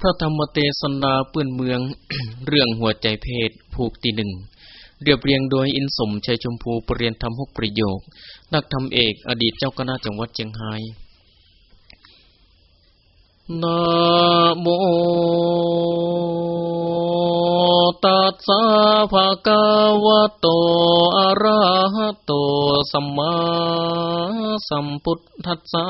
พระธรรมเทศนาเปื้นเมือง เรื่องหัวใจเพศผูกตีหนึ่ง เรียบเรียงโดยอินสมชัยชมพูปรเรียนธรรมหกประโยค นักธรรมเอกอดีตเจ้าคณะจังหวัดเชียงไฮ้นะโมตัสสะภะคะวะโตอะระหะโตสัมมาสัมพุทธัสสะ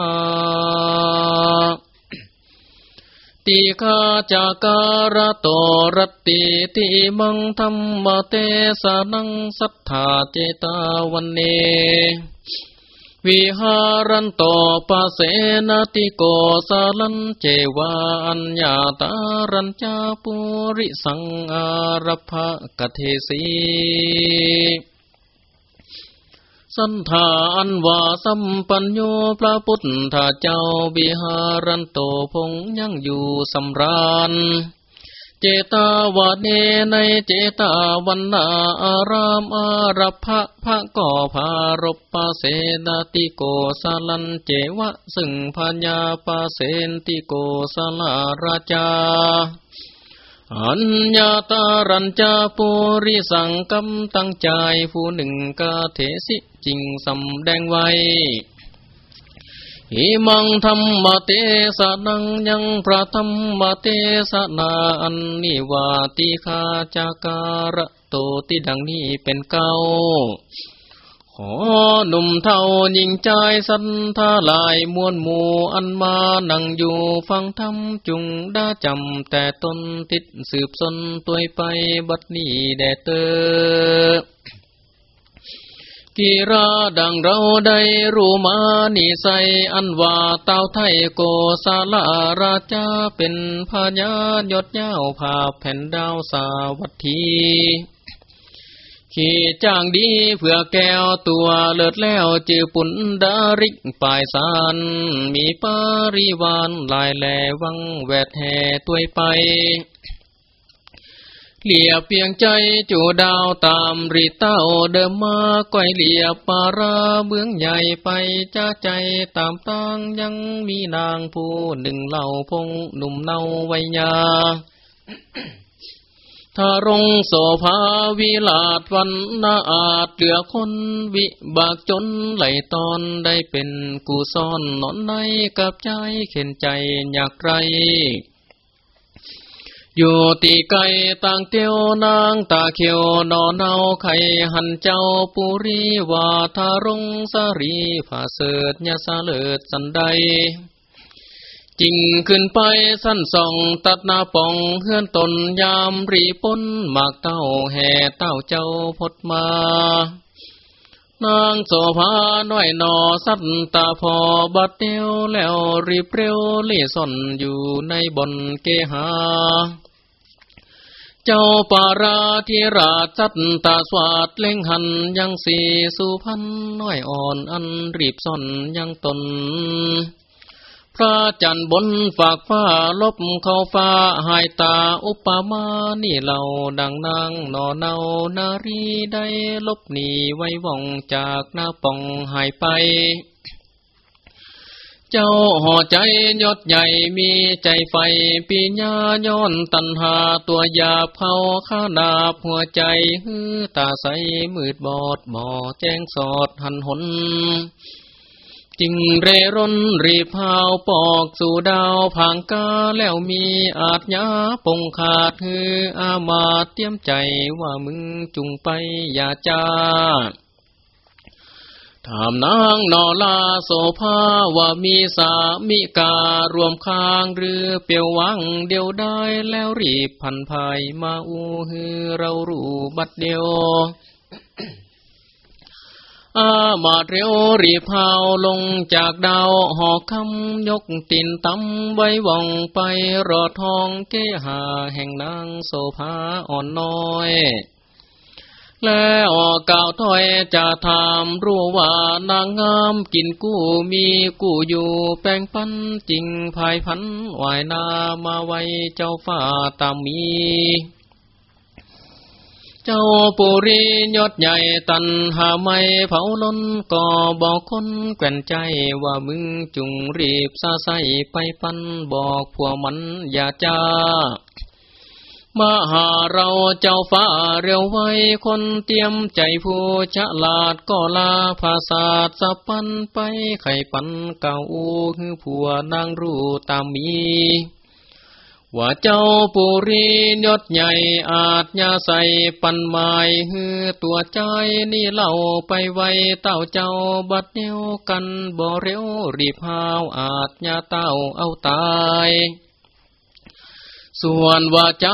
ติคาจาการะโตรติติมังธรรมเตสนังสัทธาเจตาวันเนวิหารันโตปะเสนติโกสาลันเจวาอัญญาตารัญจาปุริสังอารภะกเทสี สันธาอันว่าสัมปัญโยพระพุทธเจ้าบิหารันโตพงยังอยู่สำราญ เจตาวาเนในเจตาวันนาอารามอารัพะพระก่อพารบปาเสนาติโกสาลันเจวะซึ่งพญาปาเสนติโกสาลาราชาอัญญาตารัญจาปุริสังกำตั้งใจผู้หนึ่งกาเทสิ จริงสำแดงไว้อิมังธรรมเตสนังยังพระธรรมเตสนาอันนิวาติคาจาการโตติดังนี้เป็นเก้าขอหนุ่มเท่ายิงใจสันทาลายมวลหมู่อันมานั่งอยู่ฟังธรรมจุงได้จำแต่ตนติดสืบสนตัวไปบัดนี้แดเตอ กีราดังเราได้รู้มานิใสอันว่าเต้าไทยโกสาลาราชาเป็นพญายดยาวภาพแผ่นดาวสาวัตถีขี่จ้างดีเพื่อแก้วตัวเลิศแล้วจือปุ่นดาริกปลายสารมีปาริวานลายแหลวังแวดแห่ตัวไป เหลียเพียงใจจูดาวตามรีเต้าเดิมมาก้อยเหลียปาราเบื้องใหญ่ไปจ้าใจตามตั้งยังมีนางผู้หนึ่งเหล่าพงหนุ่มเนาวัยยาทารงโสภาวิลาดวันนาอาจเหลือคนวิบากจนไหลตอนได้เป็นกูซ่อนนอนในกับใจเข็นใจอยากไร อยู่ตีไกต่างเตียวนางตาเขียวนอนเนาไข่หันเจ้าปุรีวาทารงสารีผาเสดยาสาเลิดสันใดจริงขึ้นไปสั้นส่องตัดนาป่องเฮือนตนยามรีปนหมากเต้าแห่เต้าเจ้าพดมา นางโสภาน้อยนอสัตตาพอบัดเดียวแล้วรีเปรียวล่ซ่อนอยู่ในบนเกหา เจ้าปาราธิราชจัตตาสวัสดเล่งหันยังสีสุพันน้อยอ่อนอันรีบซ่อนยังตน พระจันทร์บนฝากฟ้าลบเข้าฟ้าหายตาอุปมานี่เราดังนางนอเนานารีได้ลบหนีไว้ว่องจากหน้าป่องหายไป เจ้าห่อใจยอดใหญ่มีใจไฟปีญาย้อนตันหาตัวยาเผาข้าดาบหัวใจฮือตาใสมืดบอดหมอแจ้งสอดหันหนจิงเรร่นรีพาวปอกสู่ดาวผางกาแล้วมีอาจยาปงขาดฮืออามาเตรียมใจว่ามึงจุงไปอย่าจ้า ถามนางนอลาโสภาว่ามีสามิการวมค้างหรือเปียววังเดียวได้แล้วรีบพันภายมาอูฮือเรารู้บัดเดียวอามาเรียวรีพาวลงจากดาวหอกคำยกตินตำไว้ว่องไปรอทองเกหาแห่งนางโสภาอ่อนน้อย แล้วกล่าวถ้อยจะถามรู้ว่านางงามกินกู้มีกู้อยู่แปลงปันจริงภายพันวายนามาไว้เจ้าฟ้าตามมี เจ้าปุรียศใหญ่ตันหาไม่เผาล้นก็บอกคนแก่นใจว่ามึงจุงรีบซาใสไปปันบอกพวมันอย่าจ้า มาหาเราเจ้าฟ้าเร็วไว้คนเตรียมใจผู้ฉลาดก็ลาภาษาสะปันไปไข่ปันเก่าคือผัวนางรู้ตามมีว่าเจ้าปุรียศใหญ่อาจยาใส่ปันไม้ฮือตัวใจนี่เล่าไปไวเต้าเจ้าบัดเนียวกันบ่เร็วรีบหาวอาจยาเต้าเอาตาย ส่วนว่าใจ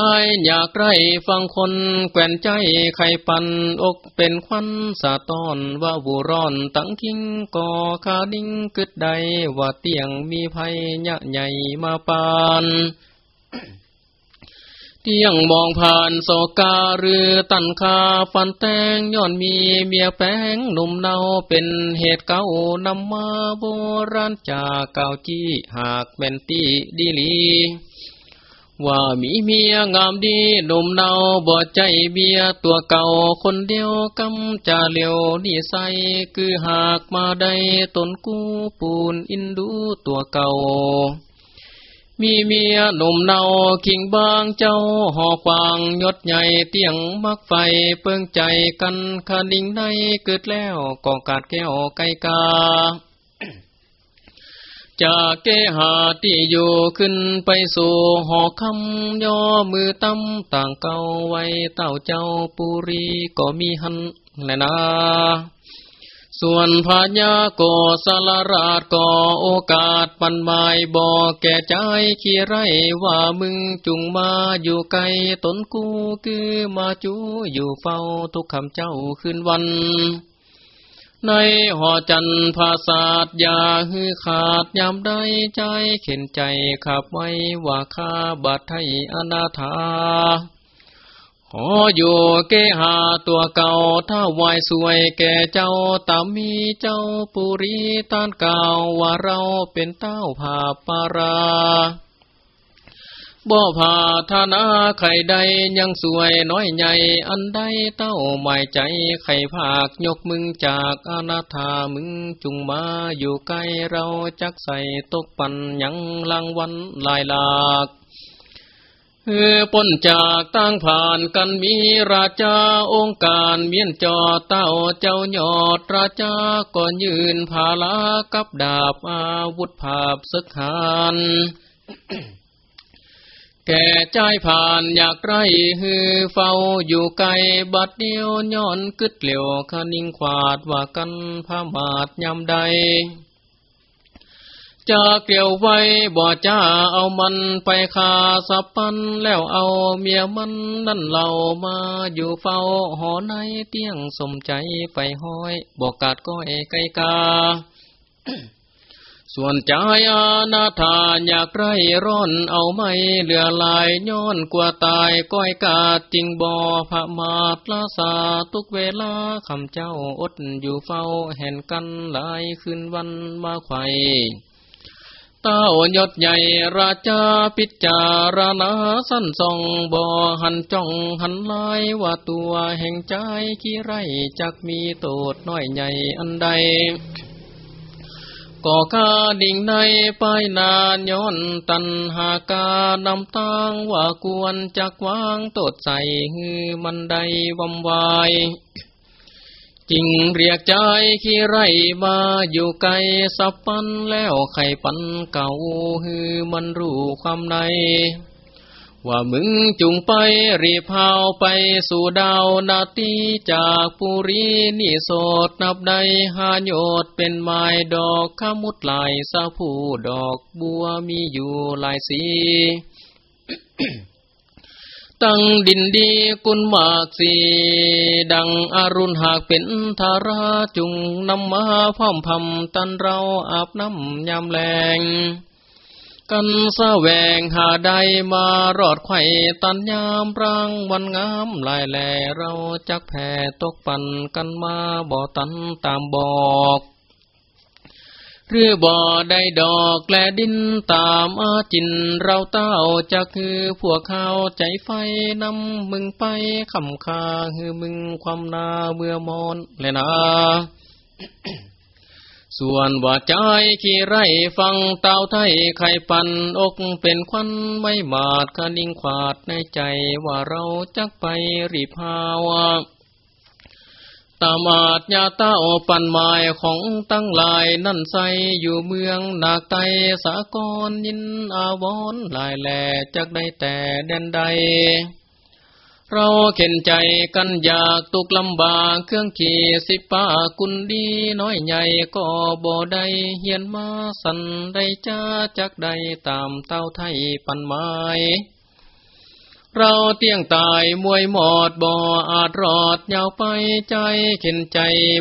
อยากไรฟังคนแก่นใจไข่ปันอกเป็นควันสะตอนว่าบูร้อนตั้งคิงก่อคาดิ้งกึดใดว่าเตียงมีภัยยะใหญ่มาปานเที่ยงมองผ่านโศกาหรือตันคาฟันแตงย้อนมีเมียแป้งหนุ่มเนาเป็นเหตุเก่านำมาโบราณจากเก่าจี้หากเป็นตีดีลี ว่ามีเมียงามดีหนุ่มเนาบ่ใจเบียตัวเก่าคนเดียวกำจะเลียวนี่ใสคือหากมาได้ตนกู้ปูนอินดูตัวเก่า มีเมียหนุ่มเนาคิงบางเจ้าหอควางยศใหญ่เตียงมักไฟเปิงใจกันคดิ่งในเกิดแล้วกอกาดแก้วไกกา จากเกหาที่อยู่ขึ้นไปสู่หอคำย่อมือตั้มต่างเก่าไว้เต้าเจ้าปุรีก็มีหันแลนะ ส่วนพญาโกสลราชก็โอกาสปันไม้บอกแก่ใจขี้ไรว่ามึงจุงมาอยู่ไกลตนกูคือมาจูอยู่เฝ้าทุกคำเจ้าขึ้นวัน ในหอจันภาษาดยาฮือขาดยามได้ใจเข็นใจขับไว้ว่าข้าบาดไทยอนาถาขออยู่เกหาตัวเก่าถ้าวายสวยแก่เจ้าตามมีเจ้าปุรีตานเก่าว่าเราเป็นเต้าผาปารา บ่ผาธนาไข่ใดยังสวยน้อยใหญ่ อันใดเต้าหมายใจไข่ภาคยกมึงจากอนาถามึงจุงมาอยู่ใกล้เราจักใส่ตกปันยังลังวันลายหลากเออปนจากตั้งผ่านกันมีราชาองค์การเมียนจอเต้าเจ้ายอดราชาก่อนยืนผาลากับดาบอาวุธภาพสึกหาน แก่ใจผ่านอยากไรฮือเฝ้าอยู่ไกลบัดเดียวย้อนกึดเหลียวคนิ่งขวาดว่ากันพามาดยำใดจะเกี่ยวไว้บ่จ้าเอามันไปคาสับปันแล้วเอาเมียมันนั่นเหล่ามาอยู่เฝ้าหอในเตียงสมใจไฟห้อยบอกกาดก้อยไกกา ส่วนใจอาณาธาอยากไรร้อนเอาไม่เหลือลายย้อนกว่าตายก้อยกาจริงบ่อพระมาตลาสาทุกเวลาคำเจ้าอดอยู่เฝ้าแห่นกันหลายคืนวันมาไข่ต้ายศใหญ่ราชาพิจารณาสั้นส่องบ่อหันจ้องหันลายว่าตัวแห่งใจขี้ไรจักมีโตดน้อยใหญ่อันใด ก่อข้าดิ่งในไปนานย้อนตันหากานำทางว่ากวนจักวางตดใส่ฮือมันใดวำวายจริงเรียกใจขี้ไรมาอยู่ไกลสับปันแล้วไข่ปันเก่าฮือมันรู้ความใน ว่ามึงจุงไปรีพาวไปสู่ดาวนาตีจากปุรีนี่โสดนับใดหาโยดเป็นไม้ดอกขมุดลายสะผู้ดอกบัวมีอยู่หลายสีตั้งดินดีกุลมากสีดังอรุณหากเป็นธาราจุงนำมาพร้อมพำตันเราอาบน้ำยามแรง กันสะแวงหาใดมารอดไข่ตันยามปรางวันงามลายแหล่เราจักแผ่ตกปันกันมาบ่อตันตามบอกหรือบ่อได้ดอกแลดินตามอาจินเราเต้าจะคือพวกเขาใจไฟนำมึงไปคำคาคือมึงความนาเมื่อมอนเลยนะ ส่วนว่าใจขี้ไรฟังเต้าไทยไข่ปันอกเป็นควันไม่มาดคนิ่งขวาดในใจว่าเราจักไปรีพาวตามาดยาเต้าปันหมายของตั้งหลายนั่นใสอยู่เมืองนาไตสากรยินอาวรลายแหล่จักได้แต่แดนใด เราเข็นใจกันอยากตุกลำบากเครื่องขี่สิป้ากุนดีน้อยใหญ่ก็บ่ได้เฮียนมาสันได้จ้าจักได้ตามเต้าไทยปันไม้เราเตียงตายมวยหมอดบ่ออาจรอดยาวไปใจเข็นใจ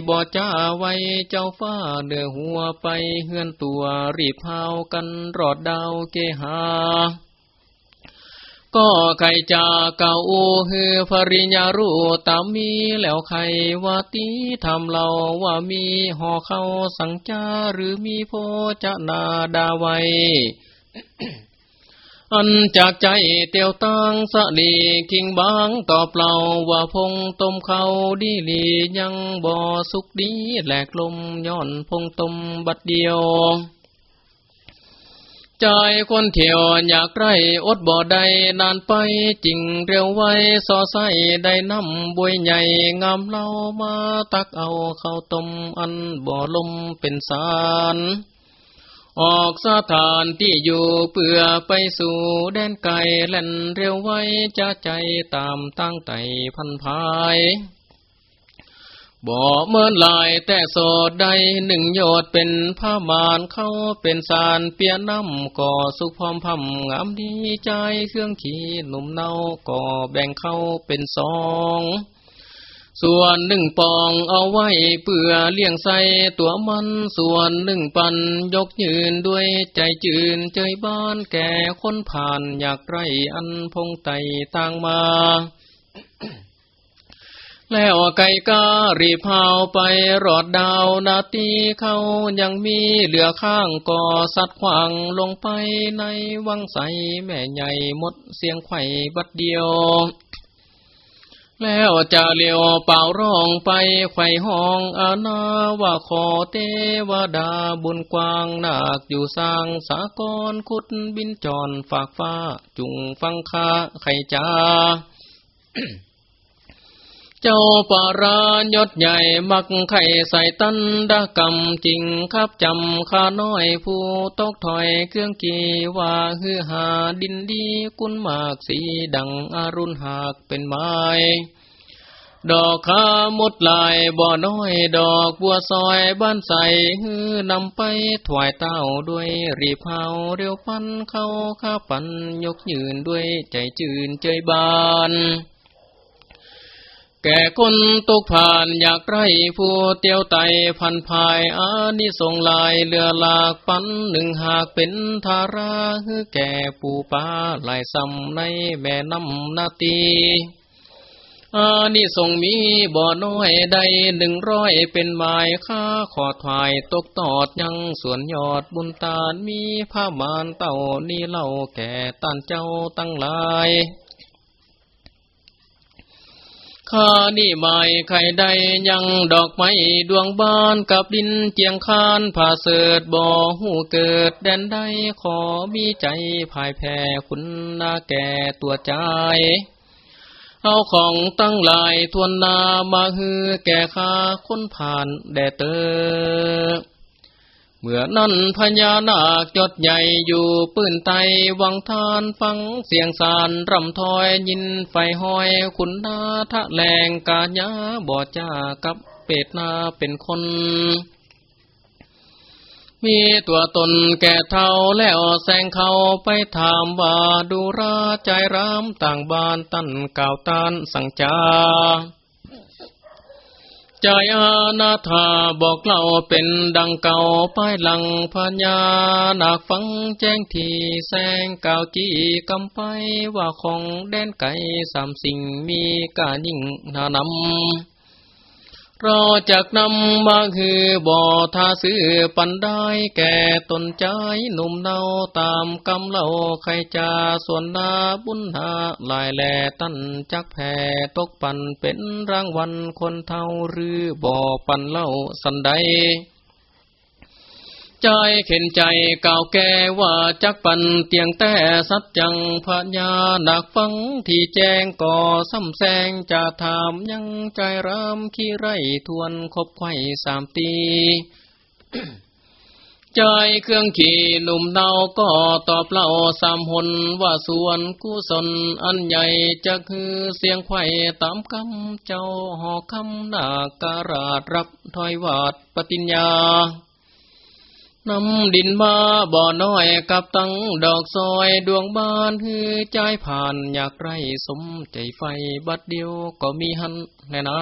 บ่จ้าไว้เจ้าฟ้าเดือหัวไปเฮือนตัวรีบพาวกันรอดดาวเกหา ก็ใครจะเก่าเฮือภริญารู้ตามมีแล้วใครว่าตีทำเราว่ามีห่อเข้าสังจาหรือมีโพจนาดาไวอันจากใจเตียวตั้งสะดีคิงบางตอบเปล่าว่าพงต้มเขาดีลียังบ่อสุกดีแหลกลมย้อนพงต้มบัดเดียว ใจคนเที่ยวอยากไรอดบ่อใดนานไปจริงเร็วไว้สอใสได้นำบวยใหญ่งามเล่ามาตักเอาเข้าต้มอันบ่อลมเป็นสารออกสถานที่อยู่เพื่อไปสู่แดนไกลแล่นเร็วไว้จะใจตามตั้งไตพันภาย บ่เมื่อลายแต่โสดใดหนึ่งโยดเป็นผ้ามานเข้าเป็นสารเปียน้ำก่อสุขพร้อมพำงามดีใจเครื่องขี่หนุ่มเนาก่อแบ่งเข้าเป็นสองส่วนหนึ่งปองเอาไว้เพื่อเลี้ยงใส่ตัวมัน ส่วนหนึ่งปันยกยืนด้วยใจจืนเจยบ้านแก่คนผ่านอยากไรอันพงไตต่างมา แล้วไก่การีพาวไปรอดดาวนาตีเขายังมีเหลือข้างก่อสัตว์ขวางลงไปในวังใสแม่ใหญ่หมดเสียงไข่บัดเดียว แล้วจะเลี้ยวเป่าร้องไปไข่ห้องอาณาว่าขอเทวดาบุญกว้างนาคอยู่สร้างสากรคุดบินจรฝากฟ้าจุงฟังคาไข่จ้า เจ้าปารายศใหญ่มักไข่ใส่ตันดากรรมจริงครับจำข้าน้อยผู้ตกถอยเครื่องกีว่าฮือหาดินดีกุนมากสีดังอารุณหากเป็นไม้ดอกขามุดลายบ่อน้อยดอกบัวซอยบ้านใสฮือนำไปถวายเต้าด้วยรีเผาเรียวพันเข้าข้าปันยกยืนด้วยใจจืนเจบาน แก่คนตกผ่านอยากไรผู้เตียวไตพันภายอานิสงลายเรือลากปันหนึ่งหากเป็นทาราคือแก่ปูป้าลายซ้ำในแม่น้ำนาตีอานิสงมีบ่อน้อยใดหนึ่งร้อยเป็นหมายค่าขอถายตกตอดยังส่วนยอดบุญตาลมีผ้ามานเต่านี่เล่าแก่ตันเจ้าตั้งหลาย ข้านี่ไม่ใครใดยังดอกไม้ดวงบานกับดินเจียงคานผ่าเสดบ่อหูเกิดแดนใดขอมีใจภายแผ่คุณนาแก่ตัวใจ เอาของตั้งลายทวนนามาฮือแก่ข้าคนผ่านแดดเตอ เมื่อนั้นพญานาคจดใหญ่อยู่ปืนไตวังทานฟังเสียงสารรำถอยยินไฟห้อยขุนนาทะแลงกาญาบอจ้ากับเป็ดนาเป็นคน มีตัวตนแก่เท่าแล้วแสงเขาไปถามว่าดูราใจรามต่างบ้านตั้นเก่าตานสังจา ใจอาณาธาบอกเล่าเป็นดังเก่าป้ายหลังพญานาคฟังแจ้งทีแสงก่าวจีกำไปว่าของแดนไก่สามสิ่งมีกายิ่งนานำ ราจากนำมาคือบ่อทาซื้อปันได้แก่ตนใจหนุ่มเนาตามกำเล่าใครจะส่วนนาบุญหาลายแหล่ตั้นจักแผ่ตกปันเป็นรางวัลคนเท่าหรือบ่อปันเล่าสันใด ใจเข็นใจก่าวแก่ว่าจักปันเตียงแต่สัจจังพญาหนักฟังที่แจ้งก่อซ้ำแซงจะถามยังใจรำขี้ไรทวนคบไข่สามตีใจเครื่องขี่หนุ่มเนาก็ตอบเล่าสามหนว่าส่วนกุศลอันใหญ่จะคือเสียงไข่ตามคำเจ้าหอคำนาการาดรับถอยวาดปฏิญญา นำดินมาบ่อน้อยกับตั้งดอกซอยดวงบานฮือใจผ่านอยากไรสมใจไฟบัดเดียวก็มีหันแน่นา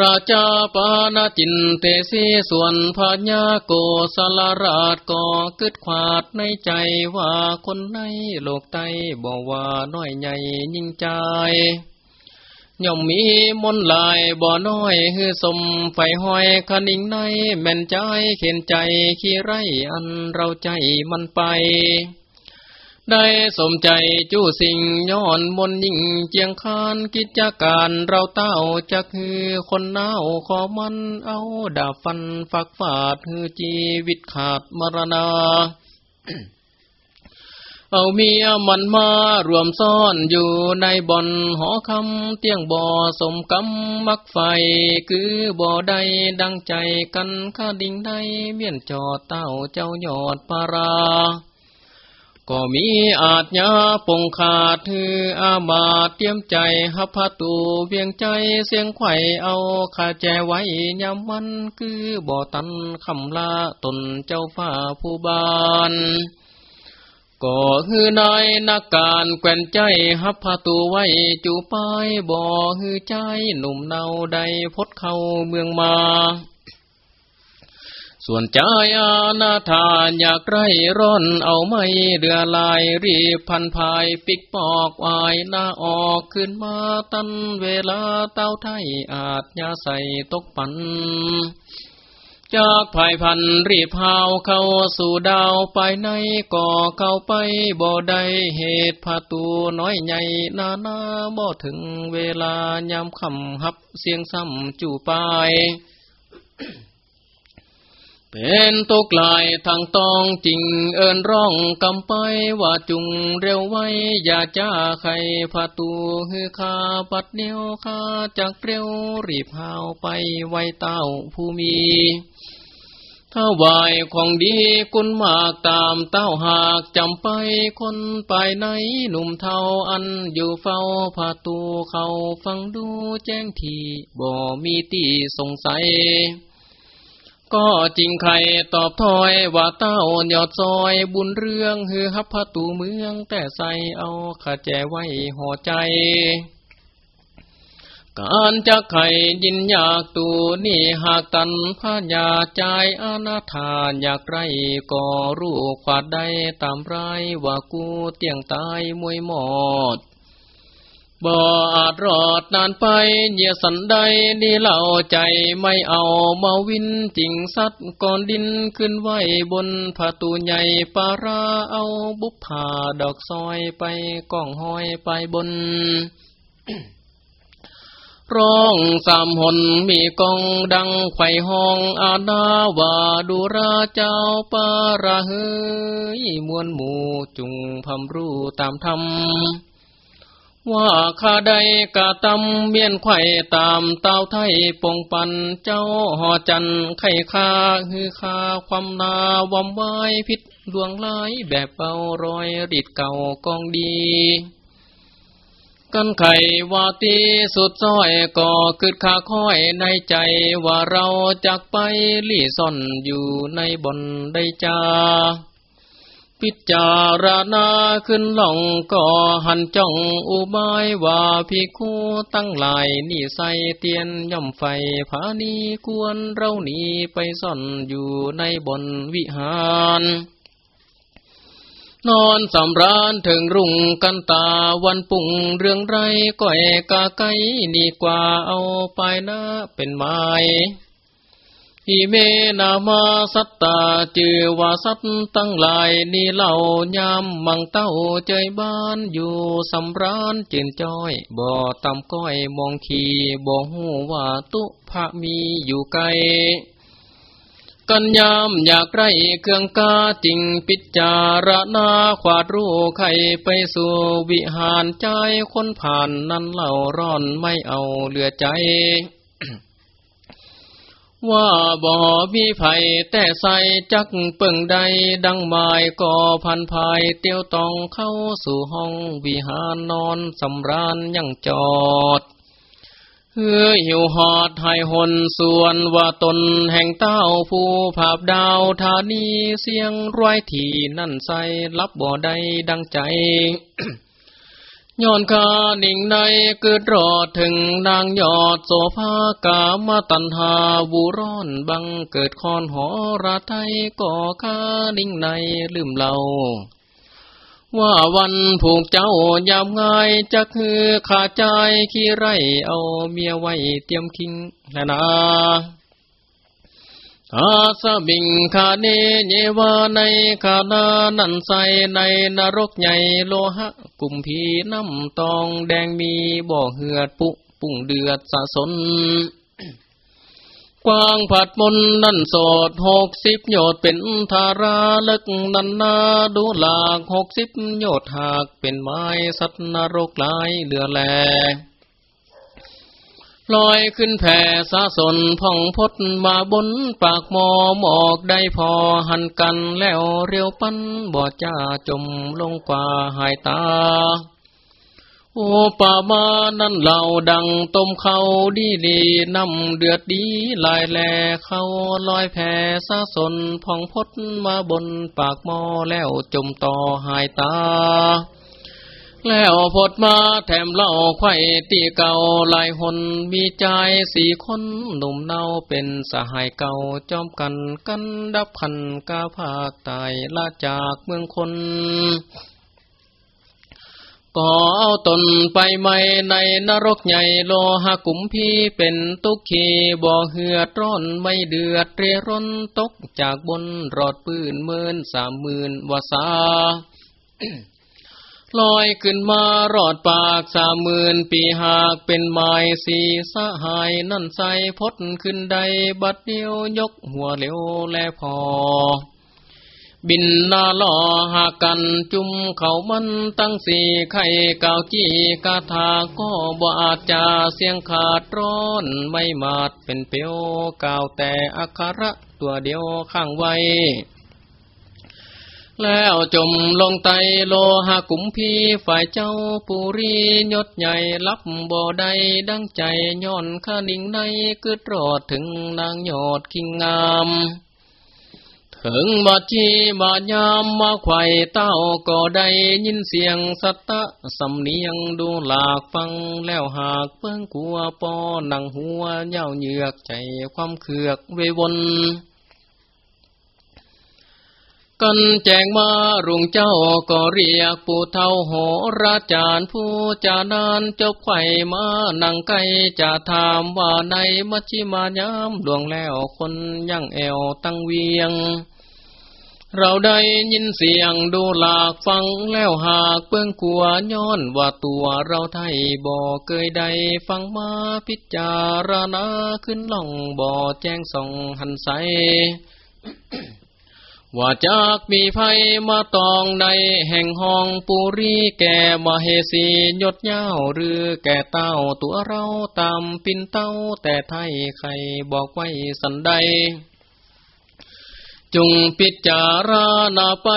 ราชาปานาจินเตสีส่วนพญาโกสลาราชก็กึดขวาดในใจว่าคนในโลกไตบอกว่าน้อยใหญ่ยิ่งใจ ย่อมมีมนลายบ่อน้อยฮือสมไฟห้อยคนิ่งในแม่นใจเข็นใจขี้ไรอันเราใจมันไป ได้สมใจจู้สิ่งย้อนมนยิ่งเจียงคานกิจการเราเต้าจะคือคนเน่าขอมันเอาดาบฟันฝักฝาดฮือจีวิตขาดมรณา เอาเมียมันมารวมซ่อนอยู่ในบ่อนหอคำเตียงบ่อสมกำมักไฟ คือบ่อใดดังใจกันข้าดิ่งในเมียนจอดเต้าเจ้ายอดปารา ก็มีอาจญาปงขาดถืออามาเตรียมใจหับพตูเวียงใจเสียงไข่เอาขาแจไว้ยามวันคือบ่อตันคำลาตนเจ้าฟ้าผู้บาน ก็ฮือนายนักการแกวนใจฮับพาตูไว้จูปายบ่ฮือใจหนุ่มเนาใดพดเข้าเมืองมา ส่วนใจอาณาธานอยากไรร้อนเอาไม่เรือลายรีบพันภายปิกปอกวายหน้าออกขึ้นมาตันเวลาเต้าไทยอาจยาใส่ตกปัน จากภายพันรีบพาวเข้าสู่ดาวไปในก่อเข้าไปบ่ได้เหตุพาตูน้อยใหญ่นานาบ่ถึงเวลายามคำหับเสียงซ้ำจู่ไปเป็นตกลายทางตองจริงเอินร้องกำไปว่าจุงเร็วไว้ อย่าจ้าใครพาตูฮือคาปัดเดียวคาจากเร็วรีบพาวไปไว้เต้าผู้มี ถ้าวายของดีกุนมากตามเต้าหากจำไปคนไปไหนหนุ่มเทาอันอยู่เฝ้าผาตูเขาฟังดูแจ้งทีบ่มีตีสงสัย ก็จริงใครตอบถอยว่าเต้ายอดซอยบุญเรื่อง ฮือฮับผาตูเมืองแต่ใส่เอาขาแจไว้ห่อใจ การจะไขยินอยากตูนี่หากตันพญาใจอนาถาอยากไรก็รู้ขวาดได้ตามไรว่ากูเตียงตายมวยหมดบ่อาจรอดนานไปเยียสันใดนี่เล่าใจไม่เอามาวินจริงสัตว์ก่อนดินขึ้นไว้บนผาตูใหญ่ปาราเอาบุพผาดอกซอยไปก้องห้อยไปบน ร้องสามหนมีกองดังไข่ห้องอาณาวาดูราเจ้าปาระเฮยมวลหมู่จุงพำรู้ตามธรรมว่าข้าใดกะตำเมียนไข่ตามเต้าไทยปงปันเจ้าหอจันไข่คาฮือคาความนาวำไว้พิษดวงลายแบบเบารอยริดเก่ากองดี กันไขว่าตีสุดซ้อยก็คืดขาค้อยในใจว่าเราจากไปลี่ซ่อนอยู่ในบนได้จาพิจารณาขึ้นหลงก็หันจ้องอุบายว่าพิคูตั้งหลายนี่ใส่เตียนย่อมไฟผานีกวนเราหนีไปซ่อนอยู่ในบนวิหาร นอนสำราญถึงรุ่งกันตาวันปุ่งเรื่องไรก้อยกาไกนี่กว่าเอาไปนะเป็นไม้อิเมนามาสัตตาจือว่าสัตตั้งหลายนี่เล่ายามมังเต้าเจยบ้านอยู่สำราญจืนจ้อยบ่อตำก้อยมองขีบ่หูว่าตุพระมีอยู่ไกล กันยามอยากไรเครื่องกาจิงปิจารณาขวาดรู้ไข่ไปสู่วิหารใจคนผ่านนั้นเล่าร้อนไม่เอาเหลือใจว่าบ่มีไผ่แต่ใส่จักเปิ่งใดดังไม้ก่อพันภายเตียวตองเข้าสู่ห้องวิหารนอนสำราญยังจอด ฮือหิวหอดไห้หนส่วนว่าตนแห่งเต้าผู้ภาพดาวธานีเสียงร้อยทีนั่นใสรับบ่ได้ดังใจย้อนคานิ่งในเกิดรอดถึงนางยอดโสภากามาตันหาบูร้อนบังเกิดคอนหอราไทยก่อคานิ่งในลืมเรา ว่าวันผูกเจ้ายามง่ายจะคือขาดใจขี้ไรเอาเมียไว้เตรียมคิงแลนะอาสบิงคาเนเยวาในคานานันใสในนรกใหญ่โลหะกุมพีน้ำตองแดงมีบ่อเหือดปุปุ่งเดือดสะสน กว้างผัดมนนั่นโสดหกสิบโยดเป็นธาราเลึกนันนาดูหลากหกสิบโยดหากเป็นไม้สัตว์นรกลายเหลือแลลอยขึ้นแผ่สะสนพ่องพดมาบนปากหมอหมอกได้พอหันกันแล้วเรียวปั้นบ่จ้าจมลงกว่าหายตา โอป่ามานั่นเหล่าดังต้มเขาดีดีนำเดือดดีลายแลเขาลอยแผ่สะสนพองพดมาบนปากหม้อแล้วจมต่อหายตา แล้วพดมาแถมเล่าไข่ตีเก่าลายหนมีใจสี่คนหนุ่มเน่าเป็นสหายเก่าจอมกันกันดับขันกาภาคตายละจากเมืองคน ก็เอาตนไปไม่ในนรกใหญ่โลหะกุมพีเป็นตุกขีบ่อเหือดร้อนไม่เดือดเรร่นตกจากบนรอดปืนเมินสามหมื่นวาสาลอยขึ้นมารอดปากสามหมื่นปีหากเป็นไม้สีสหายนั่นใสพดขึ้นใดบัดเดียวยกหัวเร็วแลพอ บินนาล่อหากันจุมเขามันตั้งสี่ไข่เกาจี้กาถาก็บ่อาจจะเสียงขาดร้อนไม่มาดเป็นเปียวกาวแต่อัคระตัวเดียวข้างไว้ แล้วจมลงไตโลหะกุมพีฝ่ายเจ้าปุรียศใหญ่รับบ่อใดดังใจย้อนข้านิ่งในกึดรอดถึงนางยอดคิงงาม ถึงบาจีบาดยามมาไข่เต้าก็ได้ยินเสียงสัตตะสำเนียงดูหลากฟังแล้วหากเปิ้งกัวปอนังหัวเย้าเหยือกใจความเขือกเววนกันแจงมารุงเจ้าก็เรียกปู่เท่าโหราจารย์ผู้จานานจบไข่มานังไก่จะถามว่าในมัชิมายามดวงแล้วคนยังแอวตั้งเวียง เราได้ยินเสียงดูหลากฟังแล้วหากเปื้องกลัวย้อนว่าตัวเราไทยบ่เคยได้ฟังมาพิจารณาขึ้นล่องบ่แจ้งส่องหันใสว่าจากมีภัยมาตองในแห่งห้องปุรีแก่มาเฮสียดเย้าหรือแก่เต้าตัวเราตามปินเต้าแต่ไทยใครบอกไว้สันใด จุงปิจารณาไป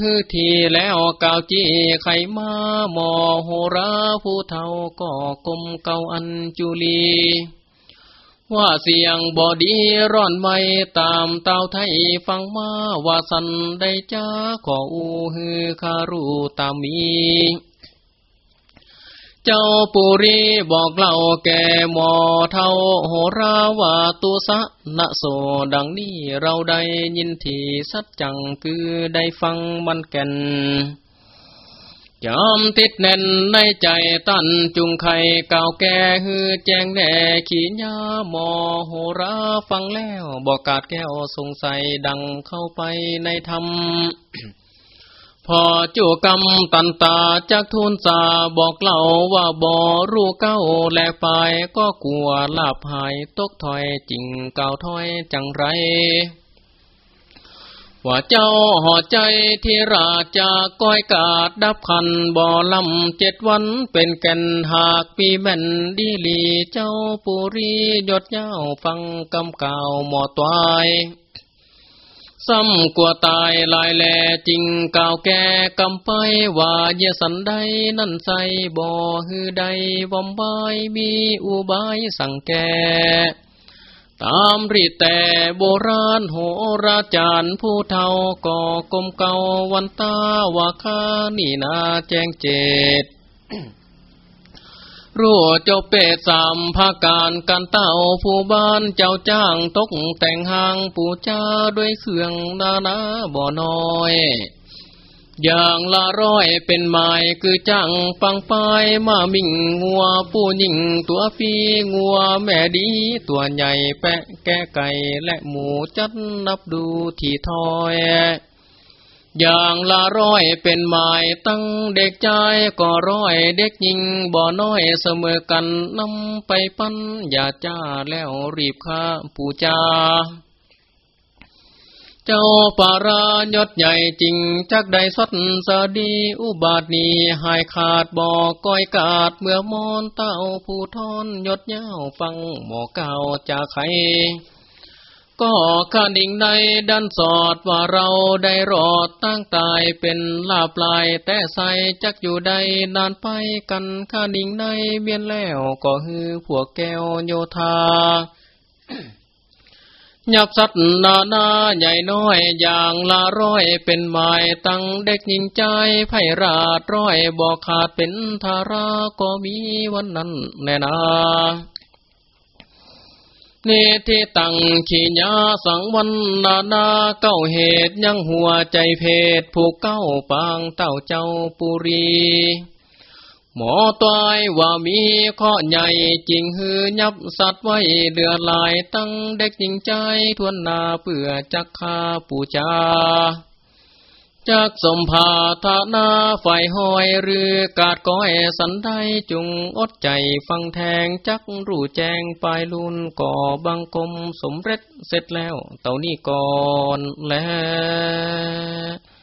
ฮือทีแล้วกาวจีไขมาหมอโหราผู้เท่าก็กลมเก่าอันจุลี ว่าเสียงบอดีร้อนไม่ตามเต้าไทยฟังมาว่าสันได้จ้าขออูฮือคารูตามี เจ้าปุรีบอกเล่าแก่หมอเท่าโหราว่าตุสะนะโสดังนี้เราได้ยินทีสัจจังคือได้ฟังมันแก่นจำติดแน่นในใจตั้นจุงไข่เก่าแก่ฮือแจ้งแน่ขีญาหมอโหราฟังแล้วบอกกาดแก้วสงสัยดังเข้าไปในธรรม พอจูกรรมตันตาจากทุนสาบอกเล่าว่าบ่รู้เก้าแลกไปก็กลัวลาบหายตกถอยจริงเก่าถอยจังไร ว่าเจ้าห่อใจที่ราจากก้อยกาดดับคันบ่อลำเจ็ดวันเป็นแก่นหากปีแม่นดีลีเจ้าปุรียดเย้าฟังกำก่าวหมอตวาย ซ้ำกลัวตายลายแลจริงกาวแก่กำไปว่าเยสันใดนั่นใสบ่อฮือใดวอมบายมีอุบายสั่งแก่ตามรีแต่โบราณโหราจารย์ผู้เฒ่าก่อกลมเก่าวันตาว่าข้านี่นาแจ้งเจต รั่วเจ้าเป็ดสามภาการกันเต้าผู้บ้านเจ้าจ้างตกแต่งหางปูจ้าด้วยเครื่องนานาบ่อน้อย อย่างละร้อยเป็นไม้คือจ้างฟังปายมามิ่งงัวปูยิ่งตัวฟีงัวแม่ดี ตัวใหญ่แปะแก้ไก่และหมูจัดนับดูที่ทอย อย่างละร้อยเป็นหมายตั้งเด็กใจก็ร้อยเด็กยิงบ่อน้อยเสมอกันนำไปปั้นอย่าจ้าแล้วรีบข้าผู้จาเจ้าปารายศใหญ่จริงจักได้สัตสดีอุบาทนีหายขาดบ่อก้อยกาดเมื่อมอนเต้าผู้ทอนยศยาฟังหมอเก่าจากใคร ก็ข้าดิ่งในดันสอดว่าเราได้รอดตั้งตายเป็นลาปลาย แต่ใสจักอยู่ใดนานไปกันข้าดิ่งในเมียนแล้วก็ฮือพวแก้วโยธาหยับสัตนานาใหญ่น้อยอย่างละร้อยเป็นหมายตั้งเด็กยิงใจไพราดร้อยบอกขาดเป็นทาราก็มีวันนั้นแน่นา เนติตังขีญาสังวันนานาเก้าเหตุยังหัวใจเพศผูกเก้าปางเต้าเจ้าปุรี หมอตายว่ามีข้อใหญ่จริงหือยับสัตว์ไว้เดือดลายตั้งเด็กจริงใจทวนนาเพื่อจักคาปูจา จากสมภาธานาฝ่ายหอยเรือกาดก้อยสันได้จุงอดใจฟังแทงจักรู้แจงปลายลุนก่อบังกมสมเร็จเสร็จแล้ว เต่านี้ก่อนแล้ว